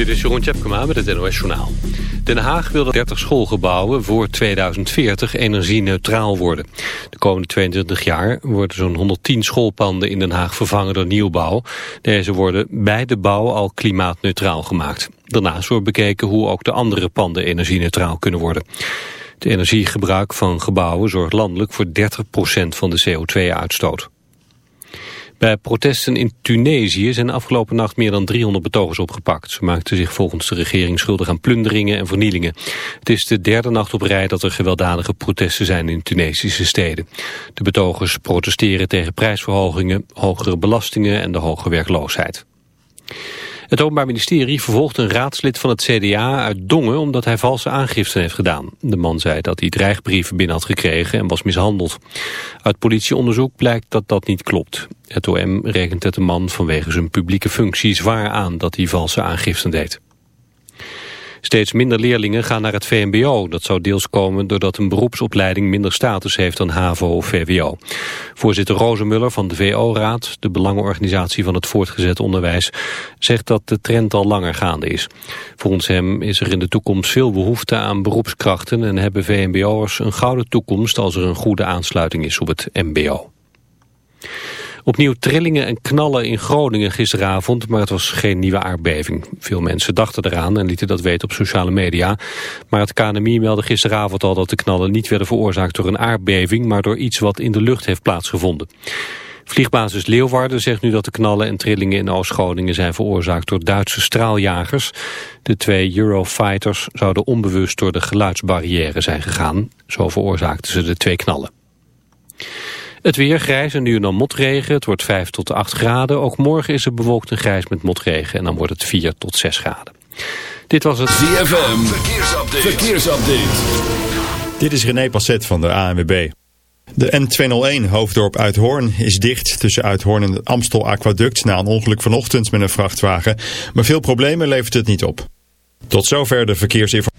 Dit is Jeroen Tjepkema met het NOS Journaal. Den Haag wil dat 30 schoolgebouwen voor 2040 energie-neutraal worden. De komende 22 jaar worden zo'n 110 schoolpanden in Den Haag vervangen door nieuwbouw. Deze worden bij de bouw al klimaatneutraal gemaakt. Daarnaast wordt bekeken hoe ook de andere panden energie-neutraal kunnen worden. Het energiegebruik van gebouwen zorgt landelijk voor 30% van de CO2-uitstoot. Bij protesten in Tunesië zijn afgelopen nacht meer dan 300 betogers opgepakt. Ze maakten zich volgens de regering schuldig aan plunderingen en vernielingen. Het is de derde nacht op rij dat er gewelddadige protesten zijn in Tunesische steden. De betogers protesteren tegen prijsverhogingen, hogere belastingen en de hoge werkloosheid. Het Openbaar Ministerie vervolgt een raadslid van het CDA uit Dongen omdat hij valse aangiften heeft gedaan. De man zei dat hij dreigbrieven binnen had gekregen en was mishandeld. Uit politieonderzoek blijkt dat dat niet klopt. Het OM rekent het de man vanwege zijn publieke functie zwaar aan dat hij valse aangiften deed. Steeds minder leerlingen gaan naar het VMBO. Dat zou deels komen doordat een beroepsopleiding minder status heeft dan HAVO of VWO. Voorzitter Rozenmuller van de VO-raad, de belangenorganisatie van het voortgezet onderwijs, zegt dat de trend al langer gaande is. Volgens hem is er in de toekomst veel behoefte aan beroepskrachten en hebben VMBO'ers een gouden toekomst als er een goede aansluiting is op het MBO. Opnieuw trillingen en knallen in Groningen gisteravond, maar het was geen nieuwe aardbeving. Veel mensen dachten eraan en lieten dat weten op sociale media. Maar het KNMI meldde gisteravond al dat de knallen niet werden veroorzaakt door een aardbeving, maar door iets wat in de lucht heeft plaatsgevonden. Vliegbasis Leeuwarden zegt nu dat de knallen en trillingen in Oost-Groningen zijn veroorzaakt door Duitse straaljagers. De twee Eurofighters zouden onbewust door de geluidsbarrière zijn gegaan. Zo veroorzaakten ze de twee knallen. Het weer grijs en nu en dan motregen. Het wordt 5 tot 8 graden. Ook morgen is het bewolkt en grijs met motregen. En dan wordt het 4 tot 6 graden. Dit was het ZFM. Verkeersupdate. Verkeersupdate. Dit is René Passet van de ANWB. De N201 Hoofddorp Uithoorn is dicht tussen Uithoorn en het Amstel Aquaduct na een ongeluk vanochtend met een vrachtwagen. Maar veel problemen levert het niet op. Tot zover de verkeersinformatie.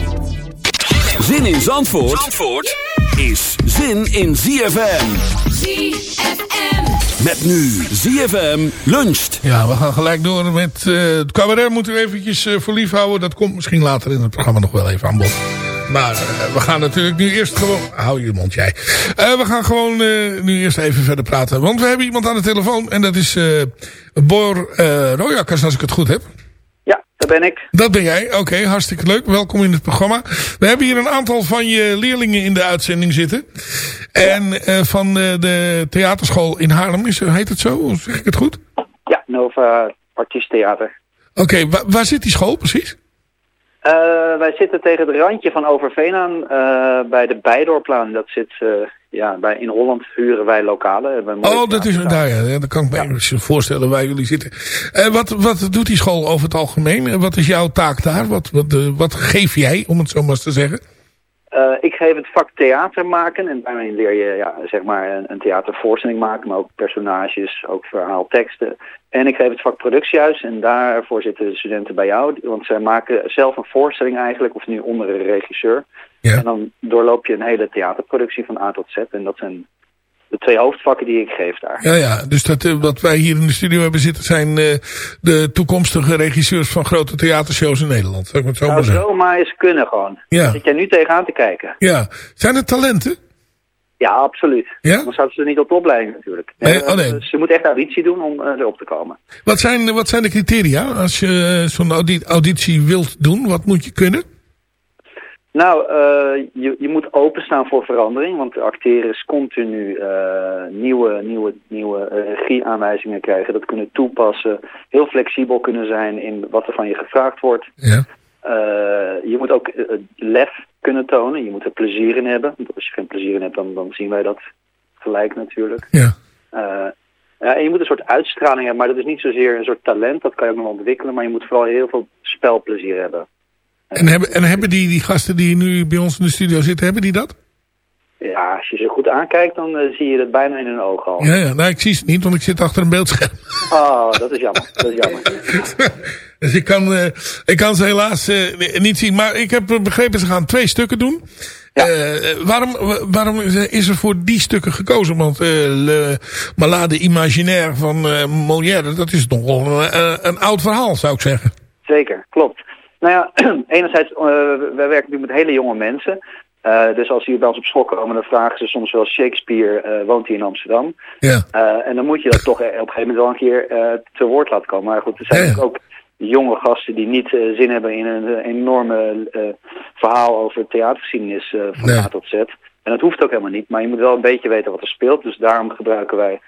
Zin in Zandvoort, Zandvoort is zin in ZFM. ZFM. Met nu ZFM luncht. Ja, we gaan gelijk door met uh, het cabaret. Moeten we eventjes uh, voor lief houden. Dat komt misschien later in het programma nog wel even aan bod. Maar uh, we gaan natuurlijk nu eerst gewoon... Hou je mond jij. we gaan gewoon nu eerst even verder praten. Want we hebben iemand aan de telefoon. En dat is Bor Royakkers, als ik het goed heb. Dat ben ik. Dat ben jij, oké, hartstikke leuk. Welkom in het programma. We hebben hier een aantal van je leerlingen in de uitzending zitten. En uh, van uh, de theaterschool in Haarlem, is, heet het zo? Zeg ik het goed? Ja, Nova Artiesttheater. Oké, okay, waar, waar zit die school precies? Uh, wij zitten tegen het randje van Overveen aan, bij de Bijdorplaan. Dat zit ja, bij, in Holland huren wij lokalen. Oh, dat is daar ja. Dat kan ik me ja. voorstellen waar jullie zitten. Uh, wat, wat doet die school over het algemeen? Wat is jouw taak daar? Wat, wat, uh, wat geef jij, om het zo maar eens te zeggen? Eh, ik geef het vak theater maken en daarmee leer je ja, zeg maar een, een theatervoorstelling maken, maar ook personages, ook verhaalteksten. En ik geef het vak productiehuis en daarvoor zitten de studenten bij jou, want zij maken zelf een voorstelling eigenlijk, of nu onder een regisseur. Ja. En dan doorloop je een hele theaterproductie van A tot Z en dat zijn de twee hoofdvakken die ik geef daar. Ja, ja. Dus dat, eh, wat wij hier in de studio hebben zitten zijn eh, de toekomstige regisseurs van grote theatershows in Nederland. Zou ik het zo Nou, maar zeggen. zomaar eens kunnen gewoon. Ja. Daar zit jij nu tegenaan te kijken. Ja. Zijn er talenten? Ja, absoluut. Ja? Dan zouden ze niet op de opleiding natuurlijk. Nee, Eh, oh nee. Ze moeten echt auditie doen om eh, erop te komen. Wat zijn, wat zijn de criteria als je zo'n audi- auditie wilt doen? Wat moet je kunnen? Nou, eh, je, je moet openstaan voor verandering, want acteren is continu eh, nieuwe, nieuwe, nieuwe eh, regieaanwijzingen krijgen. Dat kunnen toepassen, heel flexibel kunnen zijn in wat er van je gevraagd wordt. Ja. Je moet ook lef kunnen tonen, je moet er plezier in hebben. Want als je geen plezier in hebt, dan, dan zien wij dat gelijk natuurlijk. Ja. Ja, en je moet een soort uitstraling hebben, maar dat is niet zozeer een soort talent, dat kan je ook nog ontwikkelen, maar je moet vooral heel veel spelplezier hebben. En hebben, en hebben die, die gasten die nu bij ons in de studio zitten, hebben die dat? Ja, als je ze goed aankijkt, dan eh, zie je het bijna in hun ogen al. Ja, ja. Nou, ik zie ze niet, want ik zit achter een beeldscherm. Oh, dat is jammer. Dat is jammer. dus ik kan, eh, ik kan ze helaas eh, niet zien. Maar ik heb begrepen, ze gaan twee stukken doen. Ja. Waarom, waarom is er voor die stukken gekozen? Want Le Malade Imaginaire van Molière, dat is toch wel een, een oud verhaal, zou ik zeggen. Zeker, klopt. Nou ja, enerzijds, eh, wij werken nu met hele jonge mensen. Eh, dus als die bij ons op school komen, dan vragen ze soms wel Shakespeare, eh, woont hij in Amsterdam? Ja. En dan moet je dat toch op een gegeven moment wel een keer te woord laten komen. Maar goed, er zijn Ja, ook jonge gasten die niet zin hebben in een enorme verhaal over theatergeschiedenis van Nee. A tot Z. En dat hoeft ook helemaal niet, maar je moet wel een beetje weten wat er speelt. Dus daarom gebruiken wij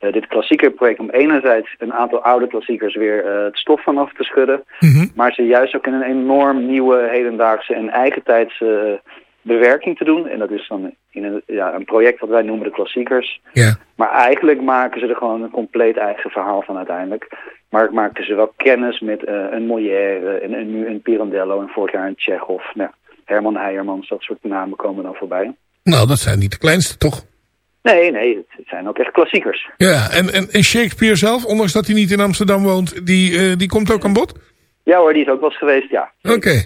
eh, dit klassiekerproject om enerzijds een aantal oude klassiekers weer eh, het stof van af te schudden. Mhm. Maar ze juist ook in een enorm nieuwe, hedendaagse en eigentijdse eh, bewerking te doen. En dat is dan in een, ja, een project wat wij noemen de klassiekers. Ja. Maar eigenlijk maken ze er gewoon een compleet eigen verhaal van uiteindelijk. Maar maakten ze wel kennis met eh, een Molière en, en nu een Pirandello en vorig jaar een Tsjechov. Nou, Herman Heijermans, dat soort namen komen dan voorbij. Nou, dat zijn niet de kleinste, toch? Nee, nee, het, zijn ook echt klassiekers. Ja, en, en, en Shakespeare zelf, ondanks dat hij niet in Amsterdam woont, die, eh, die komt ook aan bod? Ja hoor, die is ook wel eens geweest, ja. Oké.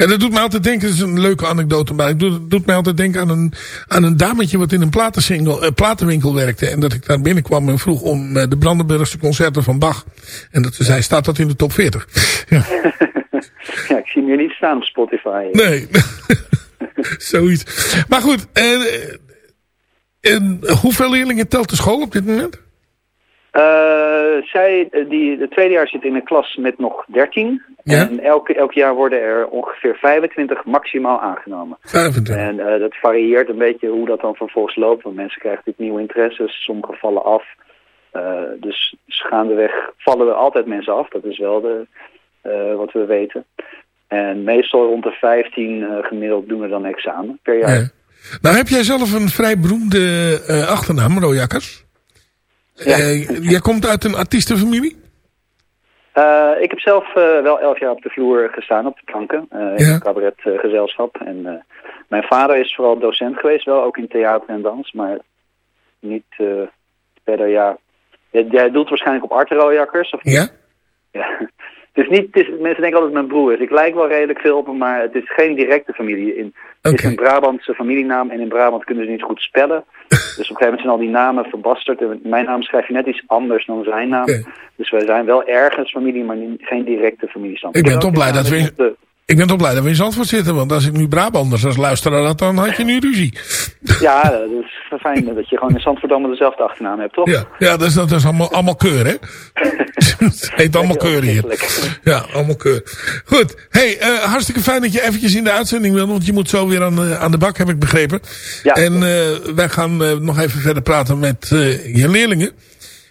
En dat doet me altijd denken, dat is een leuke anekdote, maar het doet, doet mij altijd denken aan een, aan een dametje wat in een platensingle, eh, platenwinkel werkte. En dat ik daar binnenkwam en vroeg om eh, de Brandenburgse concerten van Bach. En dat ze zei, staat dat in de top 40? Ja. ja, ik zie hem hier niet staan op Spotify. Nee. Zoiets. Maar goed, eh, en hoeveel leerlingen telt de school op dit moment? Eh, zij, eh, die, de tweede jaar zit in een klas met nog 13. Ja. En elk, elk jaar worden er ongeveer 25 maximaal aangenomen. 25. En eh, dat varieert een beetje hoe dat dan vervolgens loopt. Want mensen krijgen natuurlijk nieuwe interesses, sommigen vallen af. Eh, dus gaandeweg vallen er altijd mensen af. Dat is wel de, wat we weten. En meestal rond de 15 eh, gemiddeld doen we dan examen per jaar. Ja. Nou heb jij zelf een vrij beroemde eh, achternaam, Rojakkers. Ja. Eh, jij komt uit een artiestenfamilie? Eh, ik heb zelf wel elf jaar op de vloer gestaan, op de planken, in Ja. een cabaretgezelschap. en mijn vader is vooral docent geweest, wel ook in theater en dans, maar niet verder, ja. Jij, doelt waarschijnlijk op Art Rooijakkers, of niet? Ja? Ja. Het is niet, het is, mensen denken altijd mijn broer is. Ik lijk wel redelijk veel op hem, maar het is geen directe familie. In, Het is een Brabantse familienaam en in Brabant kunnen ze niet goed spellen. Dus op een gegeven moment zijn al die namen verbasterd. En Mijn naam schrijf je net iets anders dan zijn naam. Dus wij zijn wel ergens familie, maar niet, geen directe familiestand. Ik ben toch blij dat we- Ik ben toch blij dat we in Zandvoort zitten, want als ik nu Brabanders als luisteraar had, dan had je nu ruzie. Ja, dat is fijn dat je gewoon in Zandvoort allemaal dezelfde achternaam hebt, toch? Ja, ja dat, is, dat is allemaal, allemaal keur, hè? Het heet allemaal keur hier. Ja, allemaal keur. Goed. hey, eh, hartstikke fijn dat je eventjes in de uitzending wil, want je moet zo weer aan, de- aan de bak, heb ik begrepen. Ja. En eh, wij gaan eh, nog even verder praten met je leerlingen.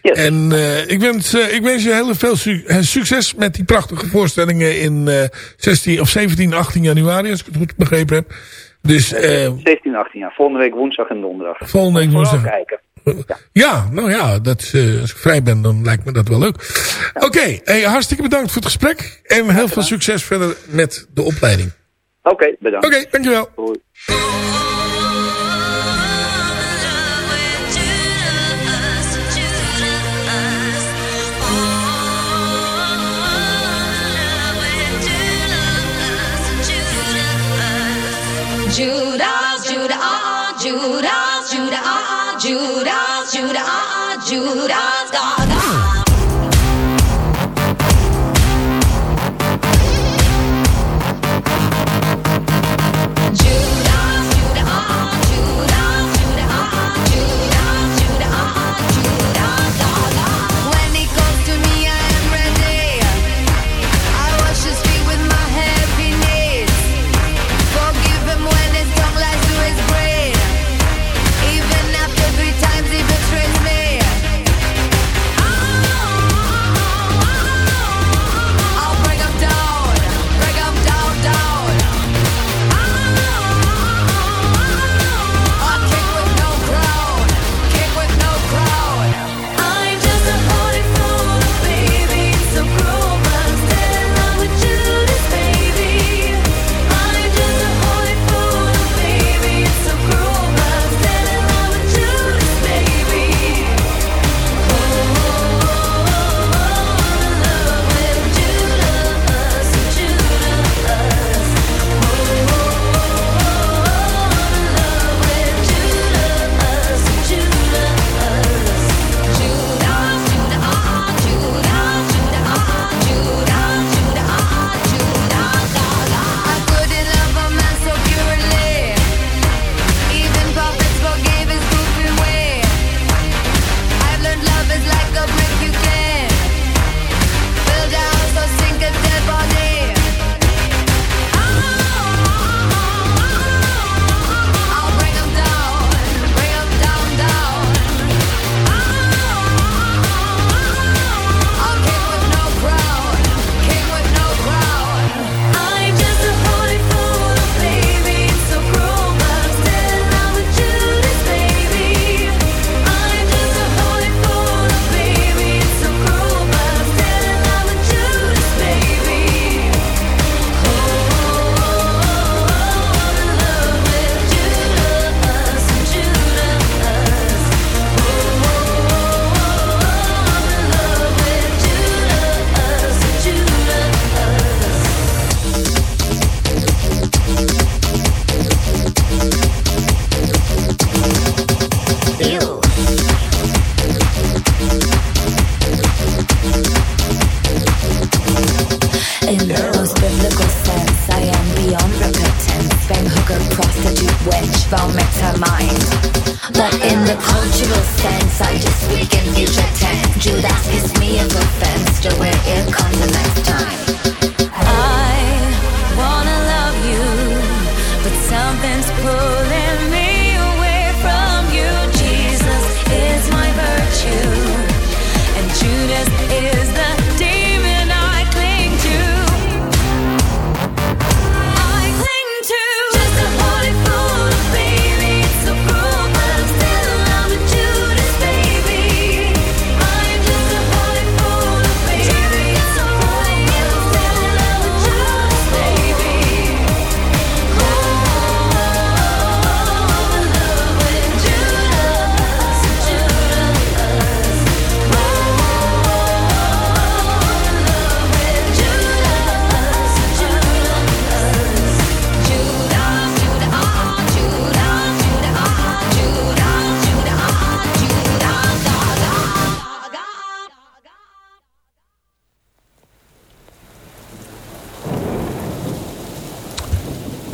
En eh, ik, wens, eh, ik wens je heel veel eh, succes met die prachtige voorstellingen in 16 of 17, 18 januari, als ik het goed begrepen heb. Dus, 17, 18, ja. Volgende week woensdag en donderdag. Volgende week woensdag. kijken. Ja. nou ja, dat, als ik vrij ben, dan lijkt me dat wel leuk. Oké, hartstikke bedankt voor het gesprek. En heel veel succes verder met de opleiding. Oké, bedankt. Oké, dankjewel. Doei. Judas, Judah, Judas, Judah, Judas, Judah, Judas, Judas, God.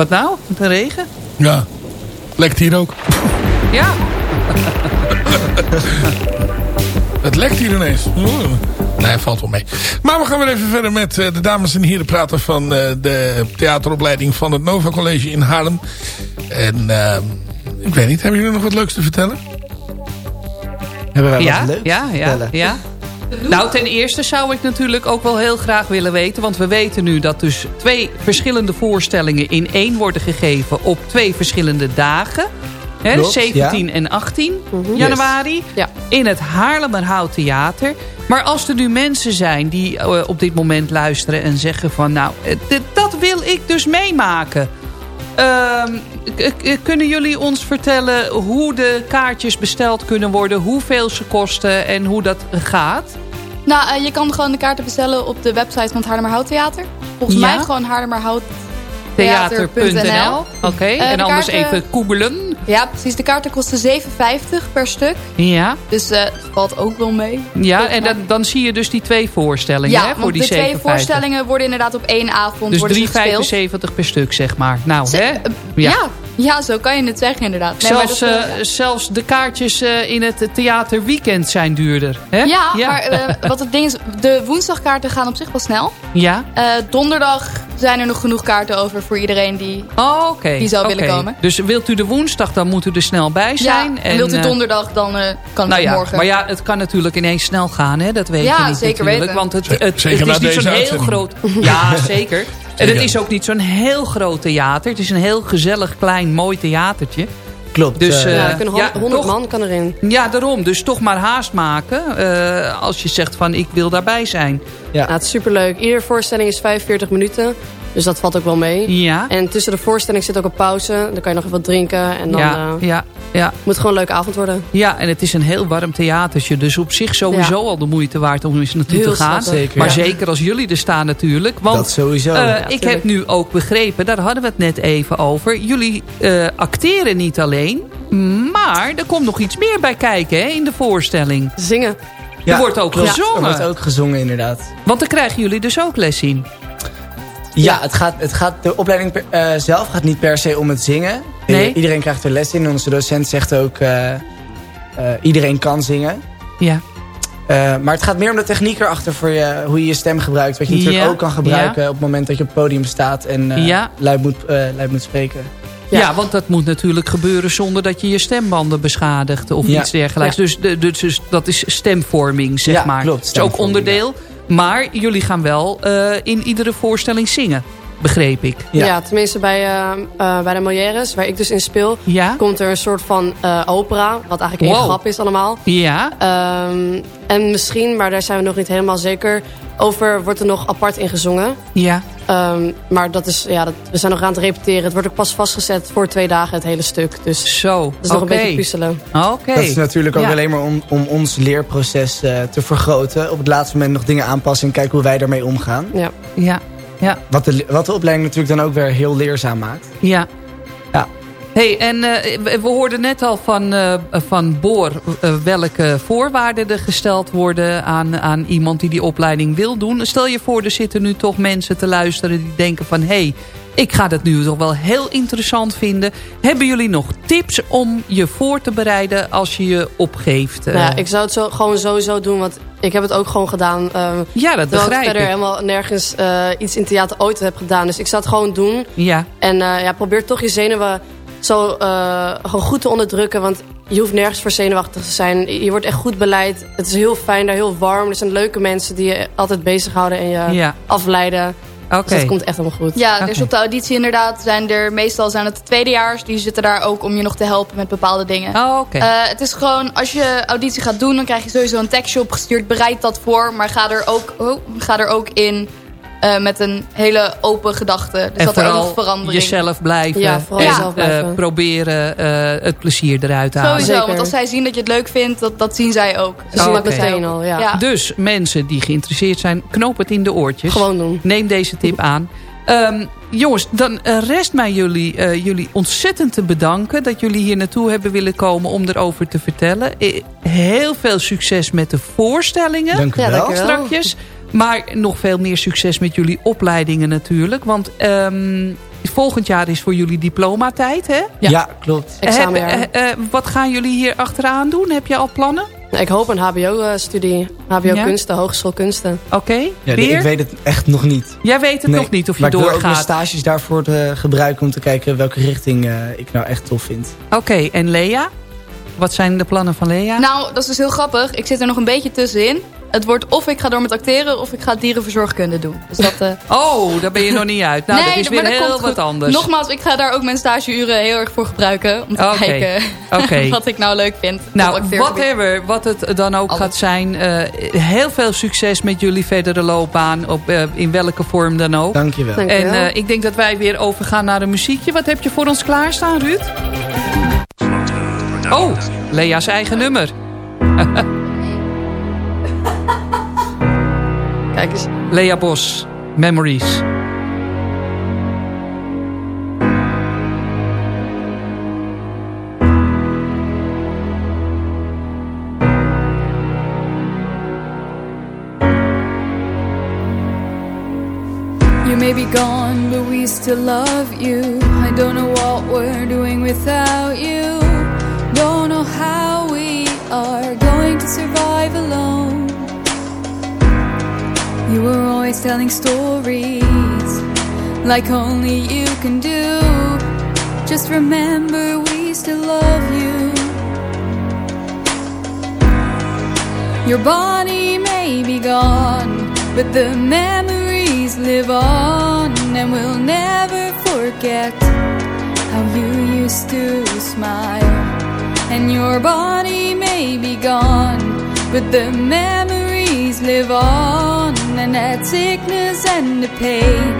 Wat nou? Met de regen? Ja, lekt hier ook. Ja. Het lekt hier ineens. Nee, valt wel mee. Maar we gaan weer even verder met eh, de dames en heren praten van eh, de theateropleiding van het Nova College in Haarlem. En ehm, ik weet niet, hebben jullie nog wat leuks te vertellen? Hebben we ja, wat leuks te vertellen? Ja, ja, ja. Nou, ten eerste zou ik natuurlijk ook wel heel graag willen weten... want we weten nu dat dus twee verschillende voorstellingen in één worden gegeven... op twee verschillende dagen. 17 en 18 januari. Ja. In het Haarlemmerhout Theater. Maar als er nu mensen zijn die eh, op dit moment luisteren en zeggen van... nou, eh, dat wil ik dus meemaken... Ehm, kunnen jullie ons vertellen hoe de kaartjes besteld kunnen worden... hoeveel ze kosten en hoe dat gaat? Nou, eh, je kan gewoon de kaarten bestellen op de website van het Haarlemmerhout Theater. Volgens Ja? mij gewoon Haarlemmerhout Theater.nl Oké, Eh, en de anders kaarten- even googelen. Ja, precies. De kaarten kosten 7,50 per stuk. Ja, Dus eh, het valt ook wel mee. ja en dan, dan zie je dus die twee voorstellingen Ja, hè, voor die de twee 57. voorstellingen worden inderdaad op één avond Dus worden ze gespeeld. 3,75 per stuk, zeg maar. Nou, hè? eh, ja. Ja, zo kan je het zeggen inderdaad. Nee, maar zelfs, dat, eh, zelfs de kaartjes eh, in het theaterweekend zijn duurder. Hè? ja, maar eh, wat het ding is, de woensdagkaarten gaan op zich wel snel. ja? Eh, donderdag zijn er nog genoeg kaarten over voor iedereen die... Oh, oké. Die zou willen komen. Dus wilt u de woensdag, dan moet u er snel bij zijn. ja, en wilt u donderdag, dan eh, kan nou het ja, morgen. Maar ja, het kan natuurlijk ineens snel gaan, hè? dat weet Ja, je niet zeker natuurlijk. weten. Want het, het, zeker het is niet zo'n heel groot... Ja, zeker. En het is ook niet zo'n heel groot theater. Het is een heel gezellig, klein, mooi theatertje. Klopt. Dus, eh, eh, Ja, ja, kunnen hond- 100 toch- man kan erin. Ja, daarom. Dus toch maar haast maken. eh, als je zegt van ik wil daarbij zijn. ja. het is superleuk. Iedere voorstelling is 45 minuten. Dus dat valt ook wel mee. Ja. En tussen de voorstelling zit ook een pauze. Dan kan je nog even wat drinken. En dan ja, eh, ja, ja. moet het gewoon een leuke avond worden. ja, en het is een heel warm theatertje. Dus op zich sowieso Ja. al de moeite waard om eens naartoe Heel te gaan. Zeker, Maar ja. zeker als jullie er staan natuurlijk. Want dat sowieso. eh, Ja, ik tuurlijk. heb nu ook begrepen, daar hadden we het net even over. Jullie eh, acteren niet alleen. Maar er komt nog iets meer bij kijken hè, in de voorstelling. Zingen. er wordt ook klopt. gezongen. Er wordt ook gezongen, inderdaad. Want daar krijgen jullie dus ook les in. Ja, Het gaat, het gaat, de opleiding per- eh, zelf gaat niet per se om het zingen. Nee. Iedereen krijgt er les in. Onze docent zegt ook, eh, eh, iedereen kan zingen. Ja. Eh, maar het gaat meer om de techniek erachter voor je, hoe je je stem gebruikt. Wat je natuurlijk Ja, ook kan gebruiken op het moment dat je op het podium staat en eh, Ja. luid, moet, eh, luid moet spreken. Ja. want dat moet natuurlijk gebeuren zonder dat je je stembanden beschadigt of Ja. iets dergelijks. Dus, de, dus, dus dat is stemvorming, zeg Ja, maar. klopt, Dat is ook onderdeel. Maar jullie gaan wel eh, in iedere voorstelling zingen, begreep ik. Ja, tenminste bij, eh, eh, bij de Molières, waar ik dus in speel... Ja? komt er een soort van eh, opera. Wat eigenlijk één Wow. grap is allemaal. Ja? Ehm, en misschien, maar daar zijn we nog niet helemaal zeker... over wordt er nog apart in gezongen. Ja. Ehm, maar dat is, ja, dat, we zijn nog aan het repeteren. Het wordt ook pas vastgezet voor twee dagen, het hele stuk. Dus Zo, dat is nog een oké. beetje puzzelen. Oké. Dat is natuurlijk ook Ja. alleen maar om, om ons leerproces eh, te vergroten. Op het laatste moment nog dingen aanpassen en kijken hoe wij daarmee omgaan. Ja. Ja, ja, Wat de, wat de opleiding natuurlijk dan ook weer heel leerzaam maakt. ja. Ja. hey, en eh, we hoorden net al van, eh, van Boor eh, welke voorwaarden er gesteld worden aan, aan iemand die die opleiding wil doen. Stel je voor, er zitten nu toch mensen te luisteren die denken van... hé, hey, ik ga dat nu toch wel heel interessant vinden. Hebben jullie nog tips om je voor te bereiden als je je opgeeft? Nou ja, ik zou het zo, gewoon sowieso doen, want ik heb het ook gewoon gedaan. ehm, ja, dat terwijl ik begrijp verder ik. helemaal nergens eh, iets in theater ooit heb gedaan. Dus ik zou het gewoon doen. Ja, En eh, ja, probeer toch je zenuwen zo eh, gewoon goed te onderdrukken. Want je hoeft nergens voor zenuwachtig te zijn. Je wordt echt goed beleid. Het is heel fijn daar, heel warm. Er zijn leuke mensen die je altijd bezighouden en je Ja. afleiden. Oké. Dus dat komt echt helemaal goed. Ja, dus op de auditie inderdaad zijn er meestal zijn het de tweedejaars. Die zitten daar ook om je nog te helpen met bepaalde dingen. Oh, oké. Eh, het is gewoon, als je auditie gaat doen, dan krijg je sowieso een tekstje opgestuurd. Bereid dat voor, maar ga er ook, oh, ga er ook in eh, met een hele open gedachte. Dus en dat er ook vooral verandering. jezelf blijven. Ja, vooral en jezelf eh, blijven. proberen eh, het plezier eruit te halen. Sowieso, Zeker. want als zij zien dat je het leuk vindt, dat, dat zien zij ook. Ze zien dat meteen al, ja. Ja. Dus mensen die geïnteresseerd zijn, knoop het in de oortjes. Gewoon doen. Neem deze tip aan. Ehm, jongens, dan rest mij jullie, eh, jullie ontzettend te bedanken... dat jullie hier naartoe hebben willen komen om erover te vertellen. Heel veel succes met de voorstellingen. Dank u Ja, wel. dank u wel. Strakjes. Maar nog veel meer succes met jullie opleidingen natuurlijk. Want ehm, volgend jaar is voor jullie diplomatijd, hè? Ja, klopt. Examenjaar. Heb- eh, eh, wat gaan jullie hier achteraan doen? Heb je al plannen? Ik hoop een hbo-studie. HBO Ja? kunsten, hogeschool kunsten. Oké, Ja, nee, ik weet het echt nog niet. Jij weet het Nee, nog niet of je maar ik wil ook mijn doorgaat. stages daarvoor te gebruiken om te kijken welke richting eh, ik nou echt tof vind. Oké, en Lea? Wat zijn de plannen van Lea? Nou, dat is dus heel grappig. Ik zit er nog een beetje tussenin. Het wordt of ik ga door met acteren... of ik ga dierenverzorgkunde doen. Dus dat, eh, Oh, daar ben je nog niet uit. Nou, dat is weer heel wat goed. anders. Nogmaals, ik ga daar ook mijn stageuren heel erg voor gebruiken. Om te kijken wat ik nou leuk vind. Nou, whatever, wat het dan ook gaat zijn. eh, heel veel succes met jullie verdere loopbaan. Op, eh, in welke vorm dan ook. Dankjewel. En Dankjewel. eh, ik denk dat wij weer overgaan naar een muziekje. Wat heb je voor ons klaarstaan, Ruud? Oh, Lea's eigen nummer. Kijk eens. Lea Bos, Memories. You may be gone, but we still love you. I don't know what we're doing without you. Don't know how we are telling stories like only you can do. Just remember, we still love you. Your body may be gone, but the memories live on, and we'll never forget how you used to smile. And your body may be gone, but the memories live on, and that sickness and the pain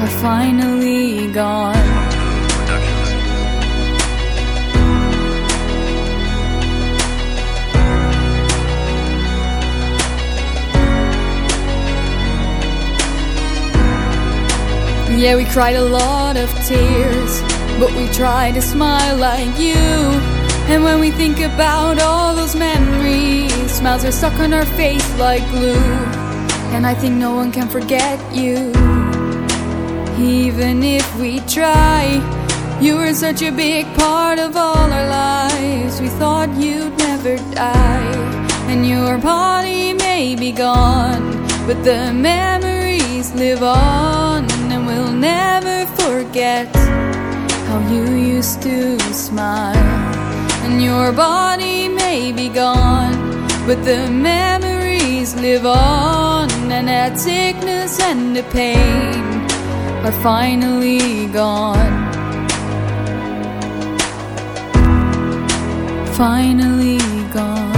are finally gone. Yeah, we cried a lot of tears, but we tried to smile like you. And when we think about all those memories, smiles are stuck on our face like glue. And I think no one can forget you, even if we try. You were such a big part of all our lives. We thought you'd never die. And your body may be gone, but the memories live on. And we'll never forget how you used to smile. And your body may be gone, but the memories live on. And that sickness and the pain are finally gone. Finally gone.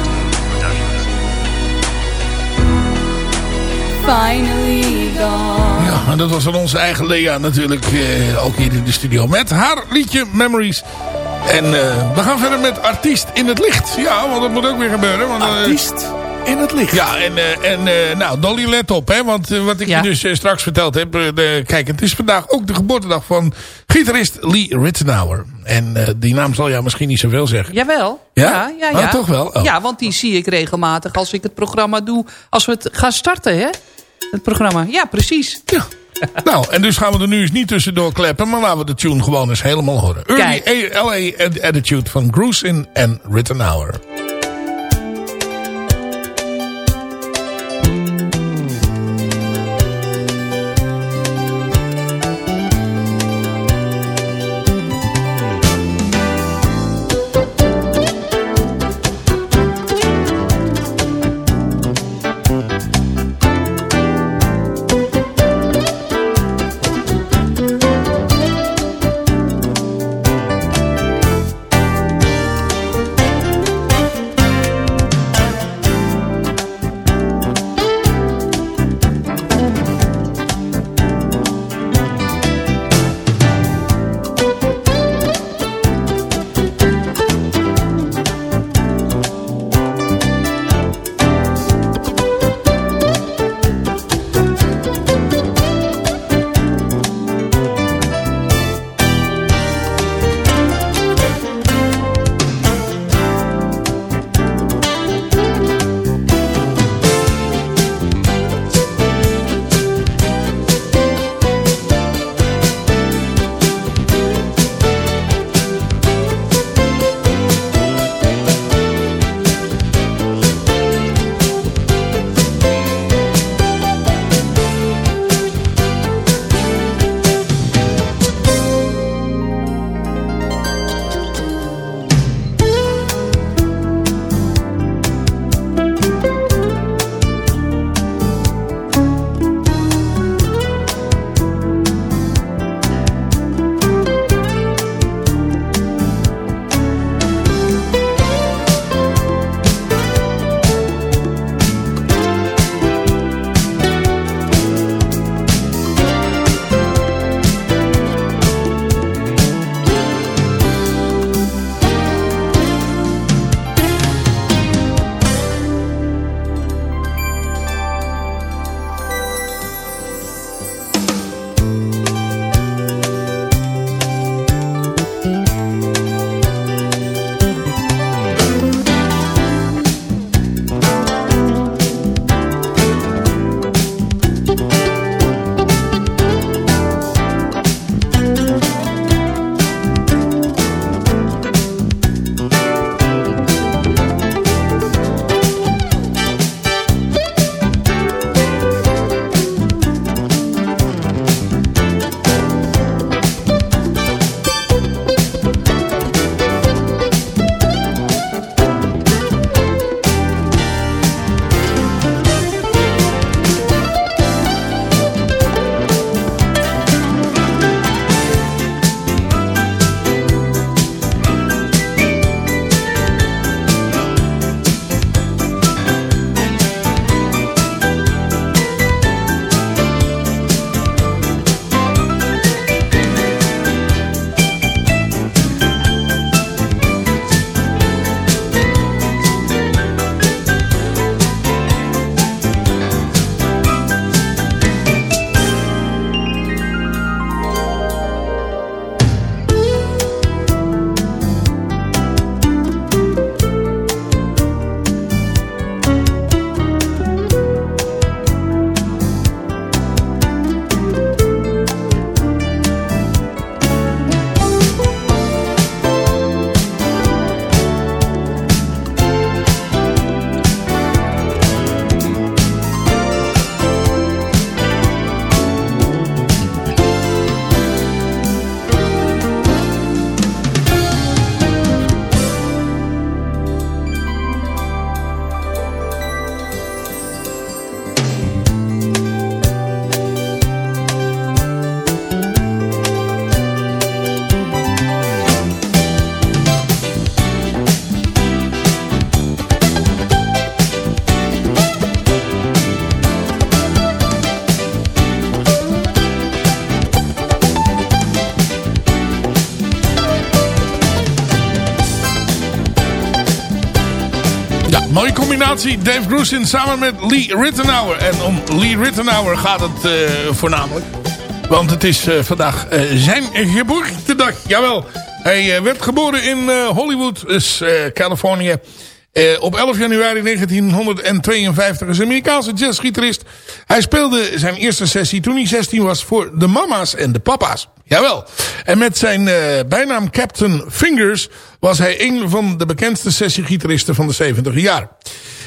Finally gone. Ja, dat was van onze eigen Lea natuurlijk. eh, ook hier in de studio. Met haar liedje Memories. En eh, we gaan verder met Artiest in het Licht. Ja, want dat moet ook weer gebeuren. Want, Artiest in het licht. Ja, en, eh, en eh, nou, Dolly, let op. Hè, want eh, wat ik Ja. je dus eh, straks verteld heb. eh, de, kijk, het is vandaag ook de geboortedag van gitarist Lee Rittenauer. En eh, die naam zal jou misschien niet zoveel zeggen. Jawel. Ja? Ja, ja, Oh, ja. toch wel? Oh. Ja, want die zie ik regelmatig als ik het programma doe. Als we het gaan starten, hè? Het programma. Ja, precies. Ja. nou, en dus gaan we er nu eens niet tussendoor kleppen. Maar laten we de tune gewoon eens helemaal horen. Early Kijk. LA Attitude van Grusin en Rittenauer. Thank combinatie. Dave Grusin samen met Lee Rittenauer. En om Lee Rittenauer gaat het eh, voornamelijk. Want het is eh, vandaag eh, zijn geboortedag. Jawel. Hij werd geboren in Hollywood, dus Californië. Op 11 januari 1952 is Amerikaanse jazzgitarist. Hij speelde zijn eerste sessie toen hij 16 was voor de mama's en de papa's. Jawel. En met zijn bijnaam Captain Fingers was hij een van de bekendste sessiegitaristen van de 70 jaar.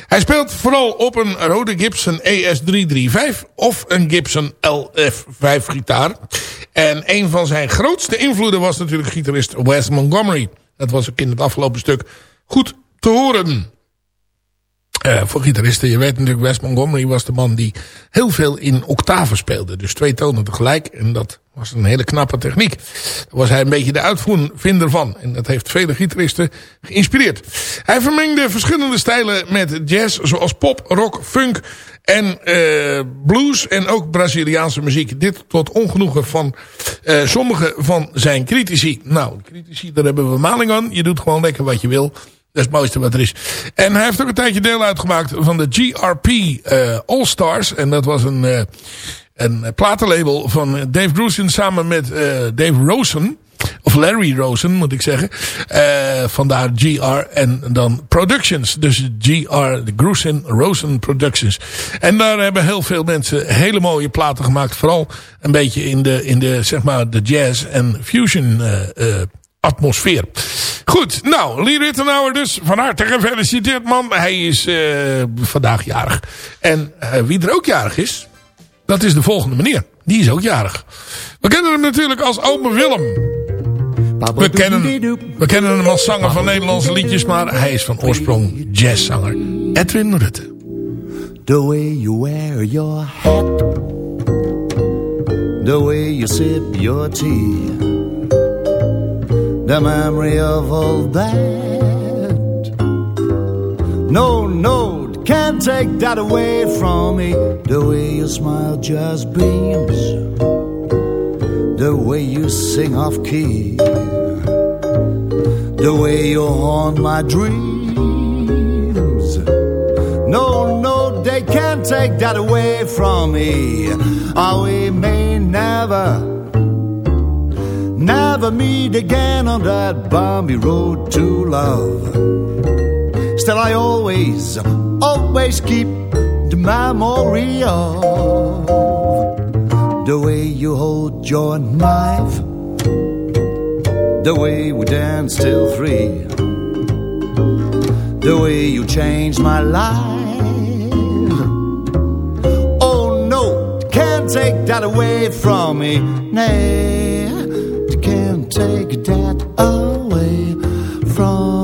Hij speelt vooral op een rode Gibson ES335 of een Gibson LF5 gitaar. En een van zijn grootste invloeden was natuurlijk gitarist Wes Montgomery. Dat was ook in het afgelopen stuk goed te horen. Eh, voor gitaristen, je weet natuurlijk, Wes Montgomery was de man die heel veel in octaven speelde. Dus twee tonen tegelijk. En dat was een hele knappe techniek. Daar was hij een beetje de uitvinder van. En dat heeft vele gitaristen geïnspireerd. Hij vermengde verschillende stijlen met jazz, zoals pop, rock, funk en eh, blues. En ook Braziliaanse muziek. Dit tot ongenoegen van eh, sommige van zijn critici. Nou, critici, daar hebben we maling aan. Je doet gewoon lekker wat je wil. Dat is het mooiste wat er is. En hij heeft ook een tijdje deel uitgemaakt van de GRP eh, All Stars. En dat was een, een platenlabel van Dave Grusin samen met eh, Dave Rosen. Of Larry Rosen moet ik zeggen. Eh, vandaar GR en dan Productions. Dus GR, Grusin Rosen Productions. En daar hebben heel veel mensen hele mooie platen gemaakt. Vooral een beetje in de, in de zeg maar, de jazz en fusion eh, atmosfeer. Goed, nou, Lee Rittenauer dus. Van harte gefeliciteerd man. Hij is eh, vandaag jarig. En wie er ook jarig is, dat is de volgende meneer. Die is ook jarig. We kennen hem natuurlijk als Ome Willem. We kennen, we kennen hem als zanger van Nederlandse liedjes, maar hij is van oorsprong jazzzanger. Edwin Rutte. The way you wear your hat, the way you sip your tea, the memory of all that. No, no, can't take that away from me. The way you smile just beams, the way you sing off key, the way you haunt my dreams. No, no, they can't take that away from me. Or we may never, never meet again on that bumpy road to love. Still, I always, always keep the memory of the way you hold your knife, the way we dance till three the way you changed my life. Oh no, can't take that away from me. Nay, can't take that away from me.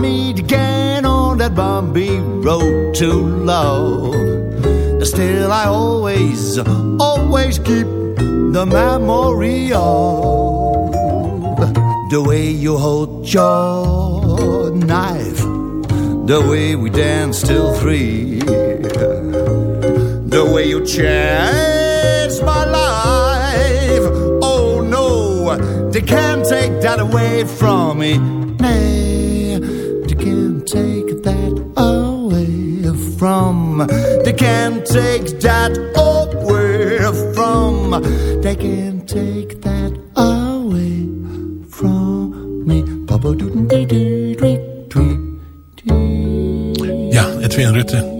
meet again on that bumpy road to love. Still, I always, always keep the memory of the way you hold your knife, the way we danced till three, the way you changed my life. Oh no, they can't take that away from me. They can't take that away from. They can't take that away from me. Papa dee. Ja, Edwin Rutte.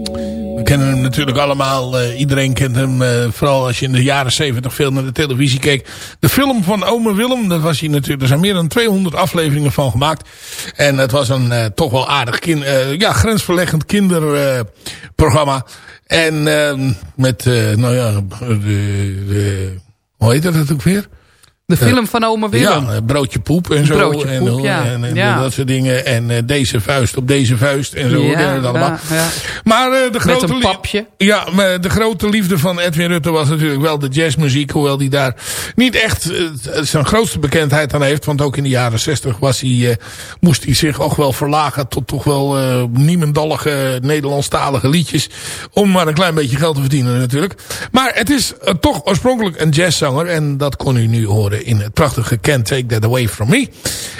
We kennen hem natuurlijk allemaal. eh, iedereen kent hem. eh, vooral als je in de jaren 70 veel naar de televisie keek. De film van Ome Willem. Dat was hij natuurlijk. Er zijn meer dan 200 afleveringen van gemaakt. En het was een eh, toch wel aardig kind, ja, grensverleggend kinderprogramma. en ehm, met, eh, nou ja, de, de, Hoe heet dat ook weer? De film van Oma Willem. Ja, eh, broodje poep en zo. Broodje en, poep, ja. en, en Ja. dat soort dingen. En eh, deze vuist op deze vuist en zo. Ja, en allemaal. Maar eh, de grote een lie- papje. Ja, maar de grote liefde van Edwin Rutte was natuurlijk wel de jazzmuziek. Hoewel die daar niet echt eh, zijn grootste bekendheid aan heeft. Want ook in de jaren zestig was hij, eh, moest hij zich ook wel verlagen tot toch wel eh niemendallige Nederlandstalige liedjes. Om maar een klein beetje geld te verdienen natuurlijk. Maar het is eh, toch oorspronkelijk een jazzzanger. En dat kon u nu horen in het prachtige Can't Take That Away From Me.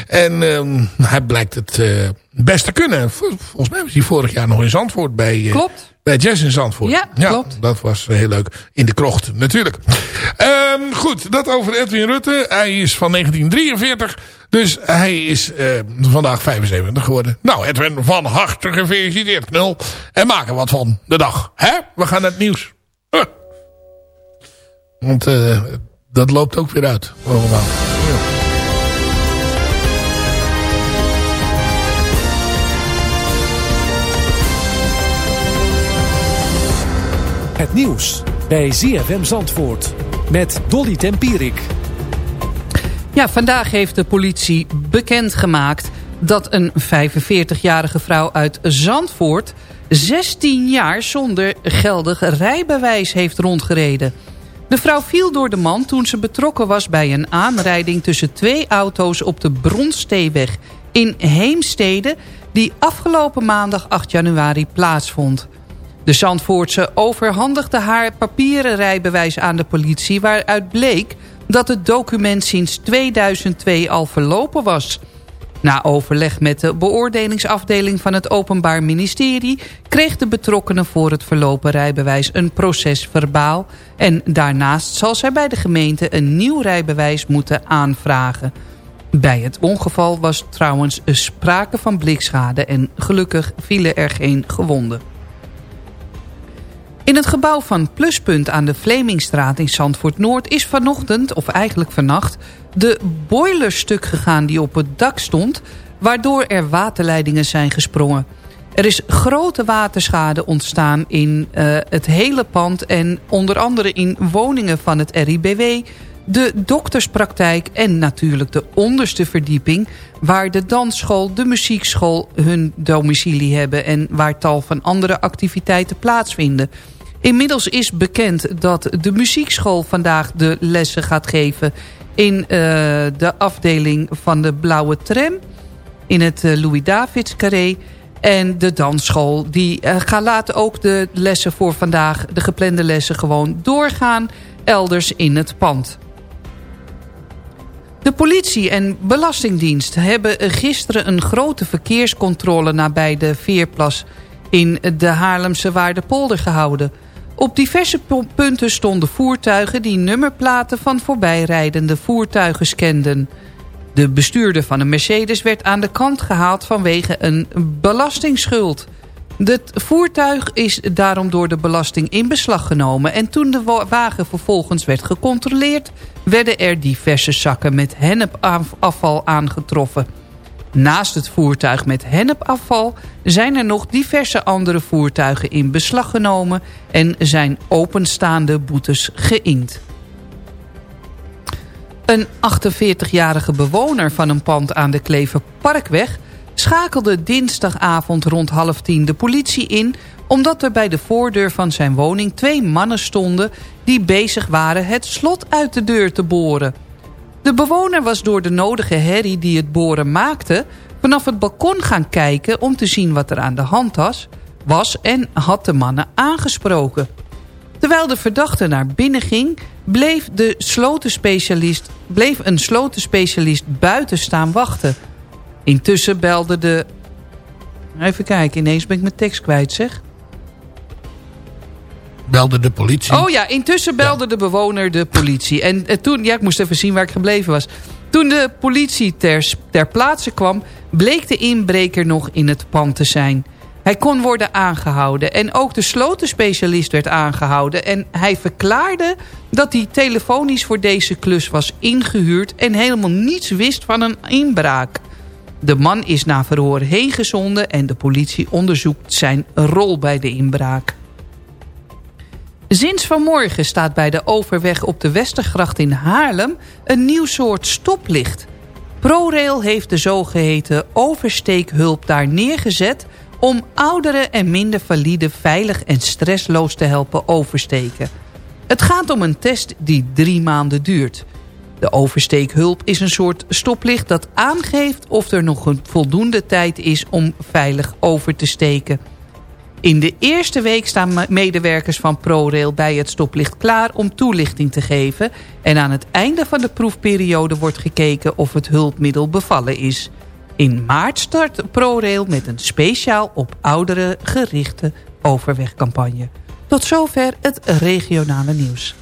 En ehm, hij blijkt het eh, best te kunnen. Vol- Volgens mij was hij vorig jaar nog in Zandvoort bij... eh, Klopt. bij Jazz in Zandvoort. Ja, klopt. Dat was heel leuk. In de krocht, natuurlijk. Ehm, goed, dat over Edwin Rutte. Hij is van 1943. Dus hij is eh, vandaag 75 geworden. Nou, Edwin, van harte gefeliciteerd, knul. En maak er wat van de dag. Hè? We gaan naar het nieuws. Huh. Want eh, dat loopt ook weer uit. Allemaal. Het nieuws bij ZFM Zandvoort met Dolly Tempierik. Ja, vandaag heeft de politie bekendgemaakt dat een 45-jarige vrouw uit Zandvoort 16 jaar zonder geldig rijbewijs heeft rondgereden. De vrouw viel door de man toen ze betrokken was bij een aanrijding tussen twee auto's op de Bronsteeweg in Heemstede die afgelopen maandag 8 januari plaatsvond. De Zandvoortse overhandigde haar papieren rijbewijs aan de politie... waaruit bleek dat het document sinds 2002 al verlopen was. Na overleg met de beoordelingsafdeling van het Openbaar Ministerie... kreeg de betrokkenen voor het verlopen rijbewijs een proces verbaal... en daarnaast zal zij bij de gemeente een nieuw rijbewijs moeten aanvragen. Bij het ongeval was trouwens sprake van blikschade... en gelukkig vielen er geen gewonden. In het gebouw van Pluspunt aan de Vlemingstraat in Zandvoort-Noord... is vanochtend, of eigenlijk vannacht, de boiler stuk gegaan die op het dak stond... waardoor er waterleidingen zijn gesprongen. Er is grote waterschade ontstaan in eh, het hele pand... en onder andere in woningen van het RIBW... de dokterspraktijk en natuurlijk de onderste verdieping... waar de dansschool, de muziekschool hun domicilie hebben... en waar tal van andere activiteiten plaatsvinden... Inmiddels is bekend dat de muziekschool vandaag de lessen gaat geven... in eh, de afdeling van de Blauwe Tram in het eh, Louis-Davids Carré. En de dansschool die eh, gaat laten ook de lessen voor vandaag... de geplande lessen gewoon doorgaan elders in het pand. De politie en Belastingdienst hebben gisteren een grote verkeerscontrole... nabij de Veerplas in de Haarlemse Waardepolder gehouden. Op diverse punten stonden voertuigen die nummerplaten van voorbijrijdende voertuigen scanden. De bestuurder van een Mercedes werd aan de kant gehaald vanwege een belastingsschuld. Het voertuig is daarom door de belasting in beslag genomen... en toen de wa- wagen vervolgens werd gecontroleerd... werden er diverse zakken met hennepafval aangetroffen. Naast het voertuig met hennepafval zijn er nog diverse andere voertuigen in beslag genomen... en zijn openstaande boetes geïnd. Een 48-jarige bewoner van een pand aan de Kleverparkweg... schakelde dinsdagavond rond half tien de politie in... omdat er bij de voordeur van zijn woning twee mannen stonden... die bezig waren het slot uit de deur te boren. De bewoner was door de nodige herrie die het boren maakte... vanaf het balkon gaan kijken om te zien wat er aan de hand was... was en had de mannen aangesproken. Terwijl de verdachte naar binnen ging... bleef, de slotenspecialist, bleef een slotenspecialist buiten staan wachten. Intussen belde de... Even kijken, ineens ben ik mijn tekst kwijt, zeg. Belde de politie. Oh ja, intussen belde de bewoner de politie. En eh, toen, ja, ik moest even zien waar ik gebleven was. Toen de politie ter, ter plaatse kwam, bleek de inbreker nog in het pand te zijn. Hij kon worden aangehouden en ook de slotenspecialist werd aangehouden. En hij verklaarde dat hij telefonisch voor deze klus was ingehuurd... en helemaal niets wist van een inbraak. De man is na verhoor heen gezonden en de politie onderzoekt zijn rol bij de inbraak. Sinds vanmorgen staat bij de overweg op de Westergracht in Haarlem... een nieuw soort stoplicht. ProRail heeft de zogeheten oversteekhulp daar neergezet... om ouderen en minder valide veilig en stressloos te helpen oversteken. Het gaat om een test die drie maanden duurt. De oversteekhulp is een soort stoplicht dat aangeeft... of er nog een voldoende tijd is om veilig over te steken... In de eerste week staan medewerkers van ProRail bij het stoplicht klaar om toelichting te geven. En aan het einde van de proefperiode wordt gekeken of het hulpmiddel bevallen is. In maart start ProRail met een speciaal op ouderen gerichte overwegcampagne. Tot zover het regionale nieuws.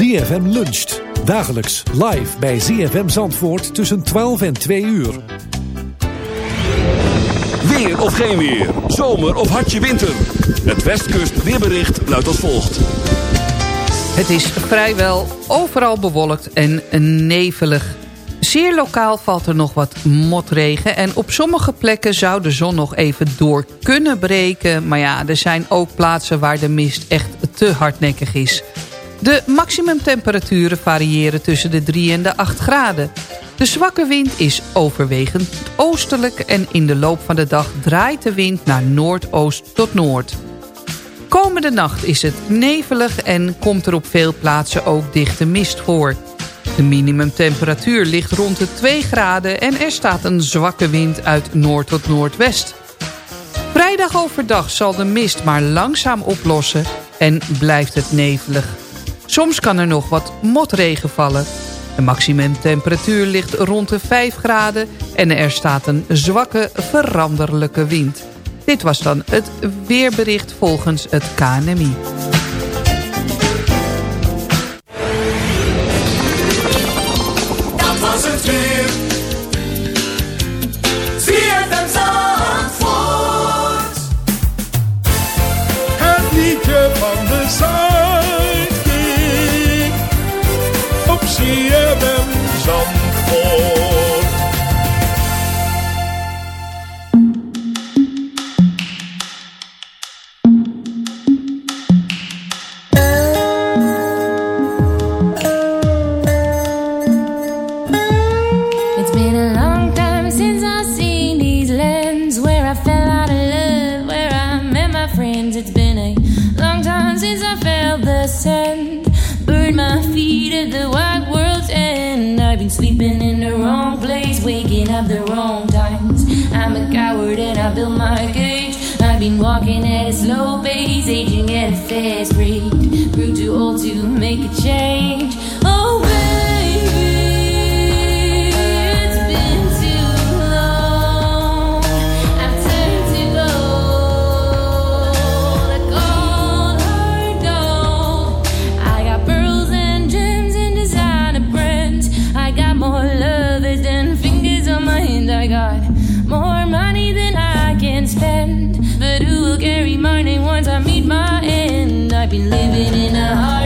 ZFM luncht. Dagelijks live bij ZFM Zandvoort tussen 12 en 2 uur. Weer of geen weer. Zomer of hartje winter. Het Westkust weerbericht luidt als volgt. Het is vrijwel overal bewolkt en nevelig. Zeer lokaal valt er nog wat motregen... en op sommige plekken zou de zon nog even door kunnen breken. Maar ja, er zijn ook plaatsen waar de mist echt te hardnekkig is. De maximumtemperaturen variëren tussen de 3 en de 8 graden. De zwakke wind is overwegend oostelijk... en in de loop van de dag draait de wind naar noordoost tot noord. Komende nacht is het nevelig en komt er op veel plaatsen ook dichte mist voor. De minimumtemperatuur ligt rond de 2 graden en er staat een zwakke wind uit noord tot noordwest. Vrijdag overdag zal de mist maar langzaam oplossen en blijft het nevelig. Soms kan er nog wat motregen vallen. De maximumtemperatuur ligt rond de 5 graden en er staat een zwakke veranderlijke wind. Dit was dan het weerbericht volgens het KNMI. CFM up the wrong times. I'm a coward and I built my cage. I've been walking at a slow pace, aging at a fast rate. Grew too old to make a change. Oh, name once I meet my end? I've been living in a heartbeat,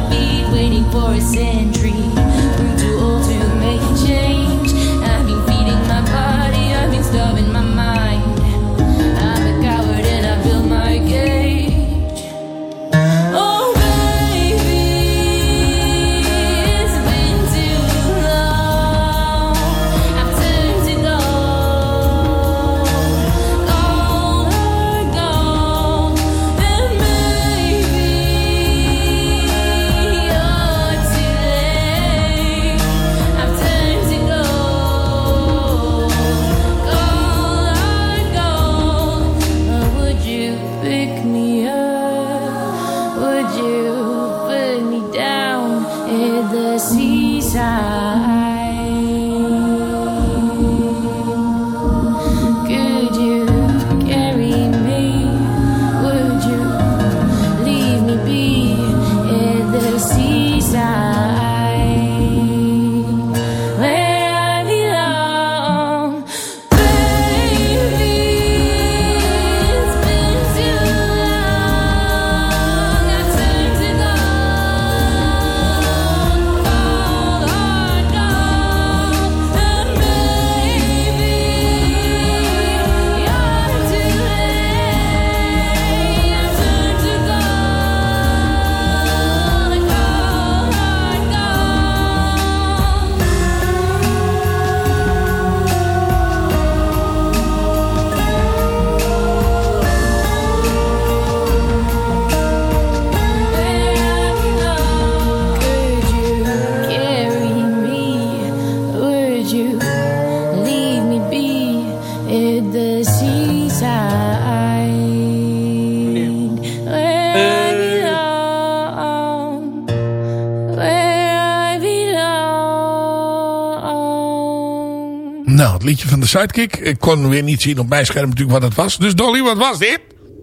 Sidekick. Ik kon weer niet zien op mijn scherm natuurlijk wat het was. Dus Dolly, wat was dit?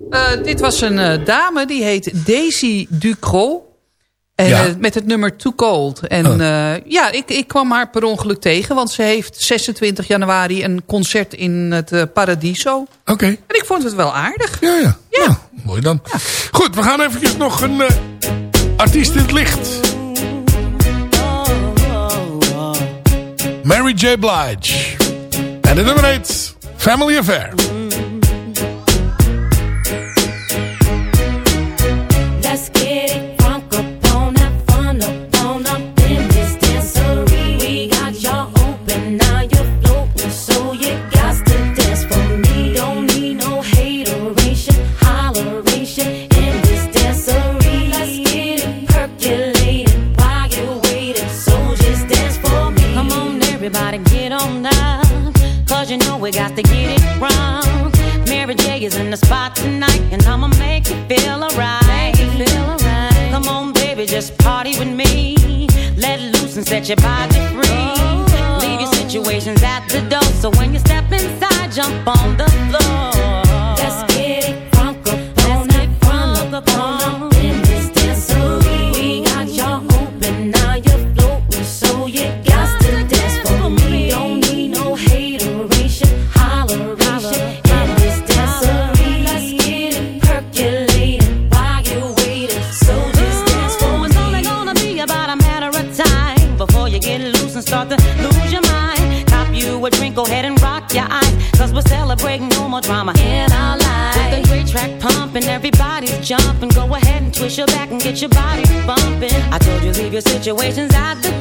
Eh, dit was een eh, dame, die heet Daisy Ducro. En, Ja. eh, met het nummer Too Cold. En Oh. ja, ik, ik kwam haar per ongeluk tegen. Want ze heeft 26 januari een concert in het Paradiso. Oké. En ik vond het wel aardig. Ja, ja. Ja. mooi dan. Goed, we gaan eventjes nog een artiest in het licht. Mary J. Blige. En de nummer 8, Family Affair. Just party with me. Let loose and set your body free. Leave your situations at the door, so when you step inside, jump on the situations out the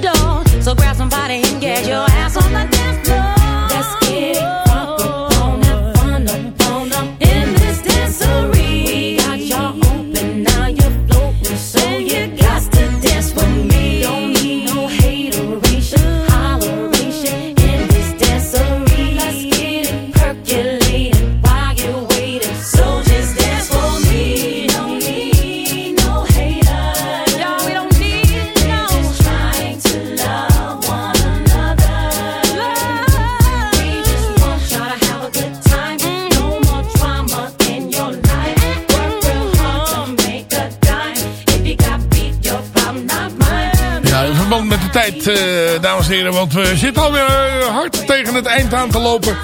Want we zitten alweer eh, hard tegen het eind aan te lopen.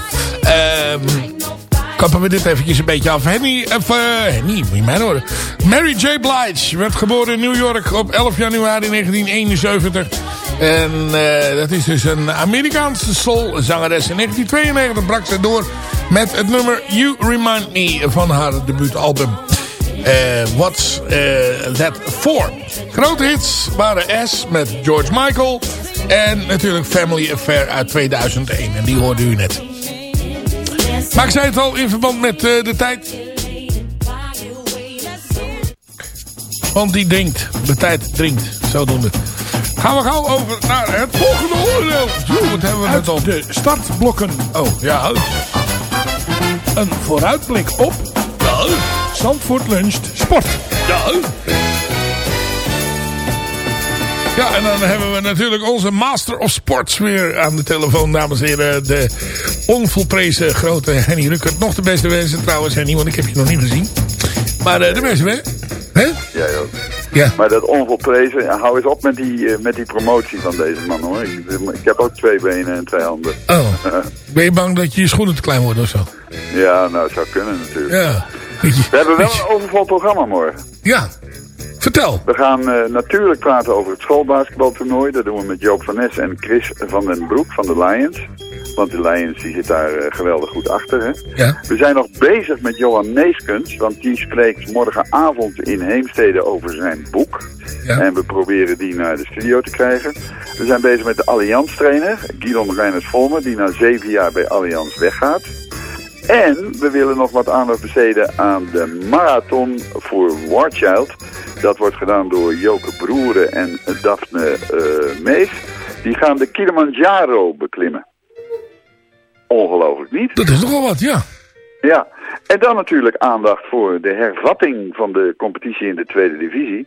Ehm kappen we dit eventjes een beetje af. Henny, of, Henny, moet je horen. Mary J. Blige werd geboren in New York op 11 januari 1971. En eh, dat is dus een Amerikaanse soulzangeres. In 1992 brak ze door met het nummer You Remind Me van haar debuutalbum. Eh, What's eh, That For? Grote hits waren S met George Michael. En natuurlijk Family Affair uit 2001. En die hoorde u net. Maar ik zei het al in verband met eh, de tijd. Want die drinkt. De tijd drinkt. Zodoende. Gaan we gauw over naar het volgende onderdeel. Zo, wat hebben we net al? De startblokken. Oh, ja. Een vooruitblik op... Zandvoort luncht sport. Ja. Ja, en dan hebben we natuurlijk onze Master of Sports weer aan de telefoon, dames en heren. De onvolprezen grote Henny Ruckert. Nog de beste wensen trouwens, Henny, want ik heb je nog niet gezien. Maar eh, de beste wensen. Hè? Jij ook. Ja. Maar dat onvolprezen, ja, hou eens op met die, eh, met die promotie van deze man hoor. Ik, ik heb ook twee benen en twee handen. Oh. Ben je bang dat je je schoenen te klein worden of zo? ja, nou, het zou kunnen natuurlijk. Ja. We hebben wel een overvol programma morgen. Ja, vertel. We gaan eh, natuurlijk praten over het schoolbasketbaltoernooi. Dat doen we met Joop van Nes en Chris van den Broek van de Lions. Want de Lions die zit daar eh, geweldig goed achter. Hè? Ja. We zijn nog bezig met Johan Neeskens. Want die spreekt morgenavond in Heemstede over zijn boek. En we proberen die naar de studio te krijgen. We zijn bezig met de Allianz trainer, Guidon Reiners-Volmer. Die na zeven jaar bij Allianz weggaat. En we willen nog wat aandacht besteden aan de marathon voor Warchild. Dat wordt gedaan door Joke Broeren en Daphne eh, Mees. Die gaan de Kilimanjaro beklimmen. Ongelooflijk niet. Dat is nogal wat, ja. Ja, en dan natuurlijk aandacht voor de hervatting van de competitie in de tweede divisie.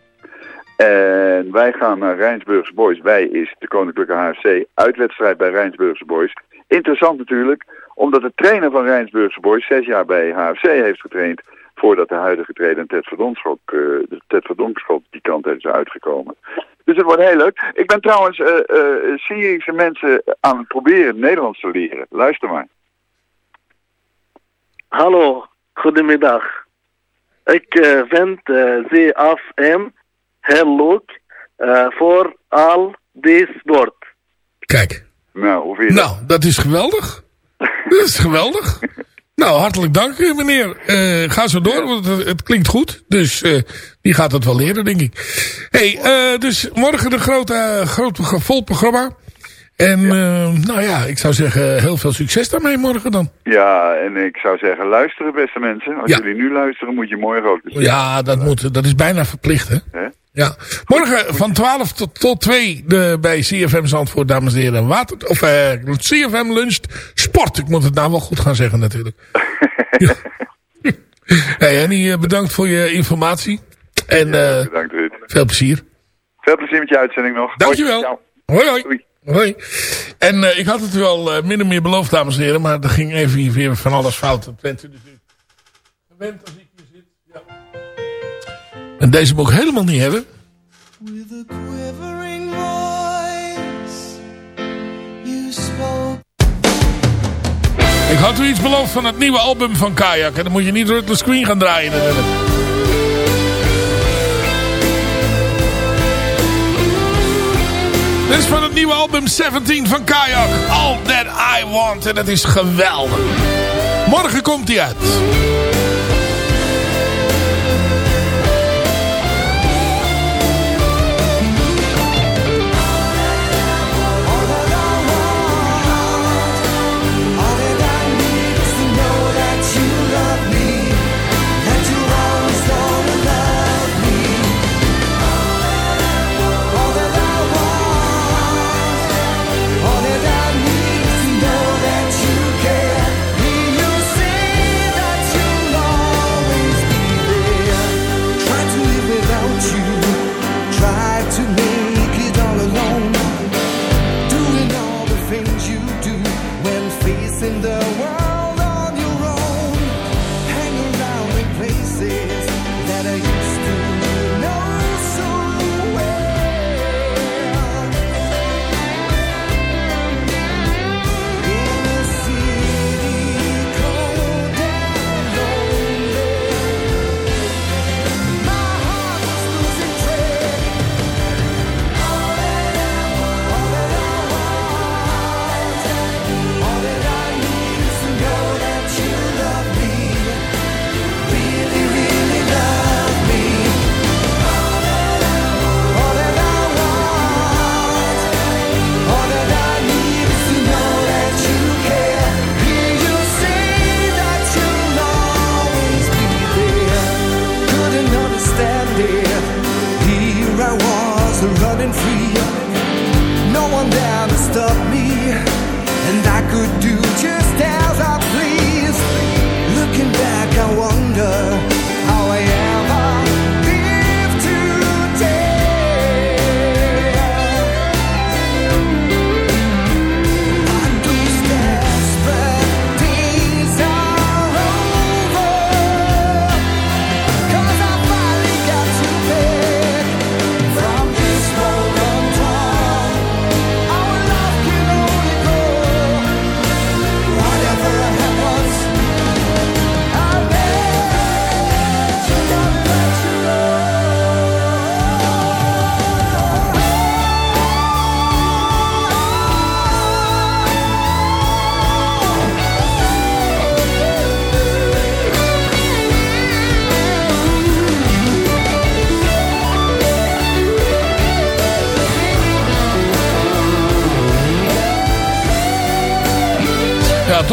En wij gaan naar Rijnsburgse Boys. Wij is de Koninklijke HFC. Uitwedstrijd bij Rijnsburgse Boys Interessant natuurlijk, omdat de trainer van Rijnsburgse Boys zes jaar bij HFC heeft getraind voordat de huidige trainer Ted Verdonschot, eh, de Ted Verdonschot die kant uit is uitgekomen. Dus het wordt heel leuk. Ik ben trouwens eh eh, Syrische mensen aan het proberen Nederlands te leren. Luister maar. Hallo, goedemiddag. Ik eh, vind eh, ZFM heel leuk eh, voor al dit sport. Kijk. Nou, hoe vind je Nou, dat is geweldig. Dat is geweldig. Nou, hartelijk dank eh, meneer. Eh, ga zo door, want het, het klinkt goed. Dus eh, die gaat het wel leren, denk ik. hey, dus morgen een grote, groot, vol programma. En eh, nou ja, ik zou zeggen, heel veel succes daarmee morgen dan. Ja, en ik zou zeggen, luisteren beste mensen. Als jullie nu luisteren, moet je morgen ook Ja, dat, moet, dat is bijna verplicht, hè? Ja. Morgen van 12 tot, tot 2 de, bij CFM Zandvoort, dames en heren. Water, of eh, CFM luncht sport. Ik moet het nou wel goed gaan zeggen natuurlijk. ja. hey, Henny, eh, bedankt voor je informatie. En eh, Bedankt veel plezier. Veel plezier met je uitzending nog. Dankjewel. Hoi. Hoi, hoi. Hoi. En eh, ik had het u al eh, min of meer beloofd, dames en heren. Maar er ging even weer van alles fout. Dat bent u dus gewend als ik hier zit. Ja. En deze moet ik helemaal niet hebben. Ik had u iets beloofd van het nieuwe album van Kayak. En dan moet je niet door de screen gaan draaien natuurlijk. Dit is van het nieuwe album 17 van Kayak. All That I Want. En dat is geweldig. Morgen komt hij uit.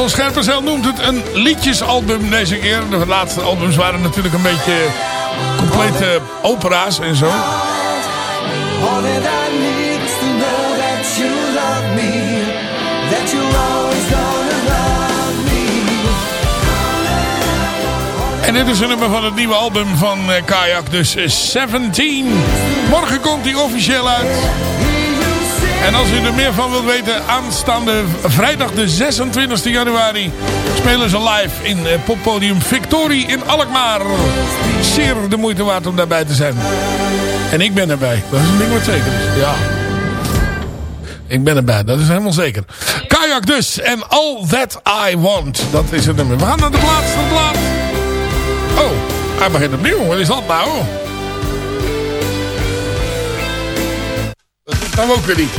Ton Scherpenzeel noemt het een liedjesalbum deze keer. De laatste albums waren natuurlijk een beetje complete opera's en zo. En dit is een nummer van het nieuwe album van eh, Kayak, dus eh, 17. Morgen komt hij officieel uit. En als u er meer van wilt weten, aanstaande vrijdag de 26 januari spelen ze live in eh, poppodium Victorie in Alkmaar. Zeer de moeite waard om daarbij te zijn. En ik ben erbij. Dat is een ding wat zeker is. Ja. Ik ben erbij, dat is helemaal zeker. Kajak dus. En All That I Want. Dat is het nummer. We gaan naar de laatste plaat. Oh, hij begint opnieuw. Wat is dat nou? Gaan we ook weer niet.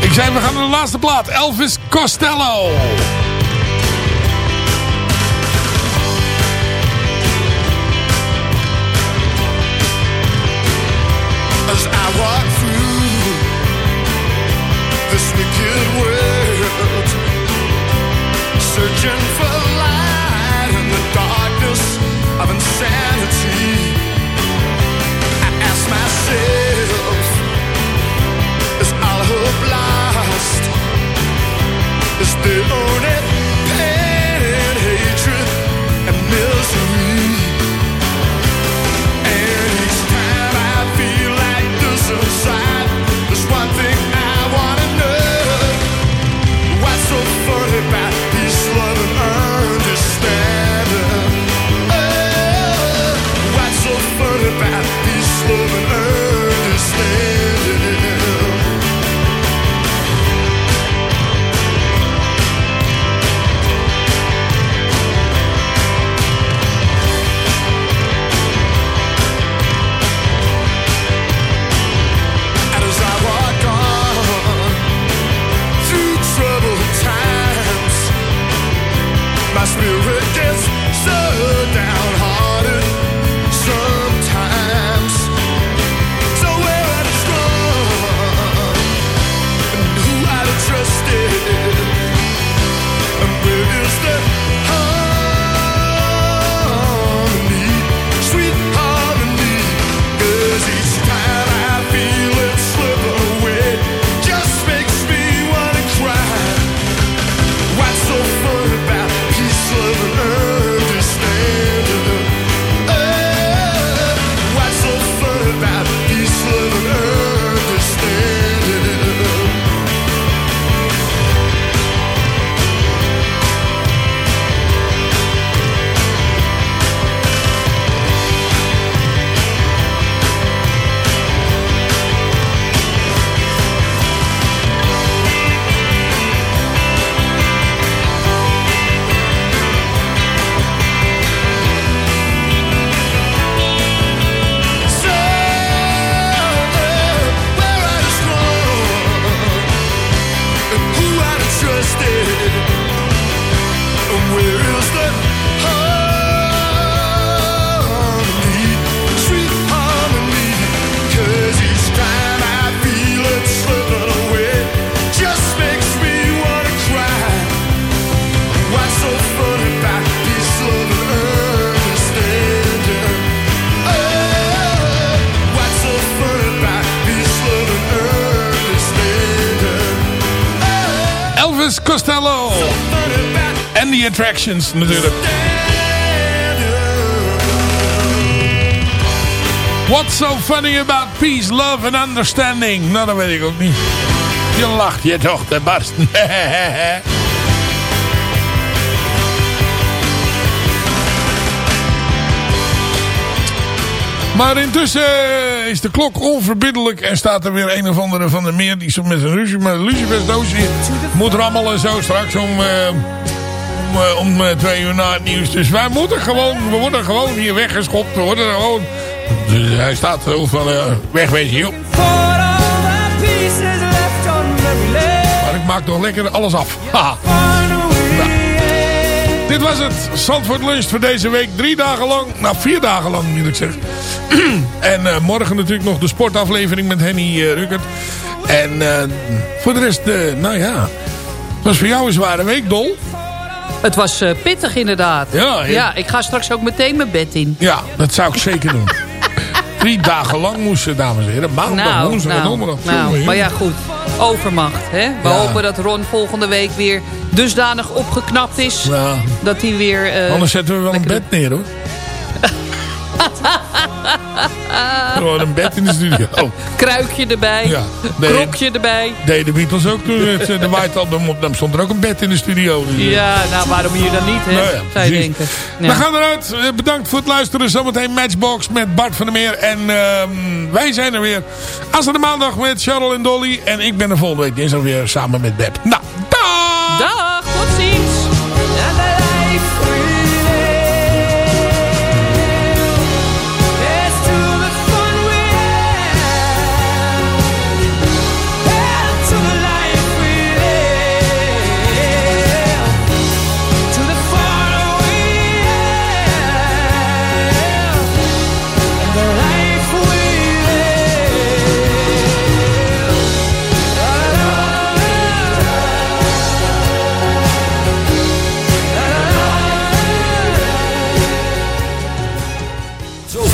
Ik zei, we gaan naar de laatste plaat. Elvis Costello. As I walk through this wicked world, searching for light in the darkness of insanity, honest is the only spirit Attractions natuurlijk. What's so funny about peace, love and understanding? Nou, dat weet ik ook niet. Je lacht je toch te barsten. Maar intussen is de klok onverbiddelijk en staat er weer een of andere van de meer die zo met een lucie- met lucifersdoosje moet rammelen en zo straks om, eh, om, eh, om eh, twee uur na het nieuws. Dus wij moeten gewoon, we worden gewoon hier weggeschopt. We worden er gewoon, dus hij staat zo van eh, wegwezen joh. Maar ik maak toch lekker alles af. Haha. Nou. Dit was het Zandvoort Lunch voor deze week. Drie dagen lang, nou vier dagen lang moet ik zeggen. en morgen natuurlijk nog de sportaflevering met Henny eh, Ruckert. En voor de rest, nou ja. Het was voor jou een zware week, Dol. Het was eh, pittig inderdaad. Ja, ja. ja, ik ga straks ook meteen mijn bed in. Ja, dat zou ik zeker doen. Drie dagen lang moesten, dames en heren. Maandag, woensdag en donderdag. nou, maar ja goed, overmacht. Hè? We Ja. hopen dat Ron volgende week weer dusdanig opgeknapt is. Ja. Dat hij weer... eh, Anders zetten we wel een bed neer hoor. Gewoon een bed in de studio. Kruikje erbij. Ja. Nee. Krokje erbij. Deden de Beatles ook toen het eh, de White Album opnam. Stond er ook een bed in de studio. Dus, Ja, nou waarom hier dan niet, hè? Nou ja, zou je denken. Ja. We gaan eruit. Eh, Bedankt voor het luisteren. Zometeen Matchbox met Bart van der Meer. En ehm, wij zijn er weer. Aanstaande maandag met Charles en Dolly. En ik ben er volgende week dinsdag weer samen met Beb. Nou, dag! Dag,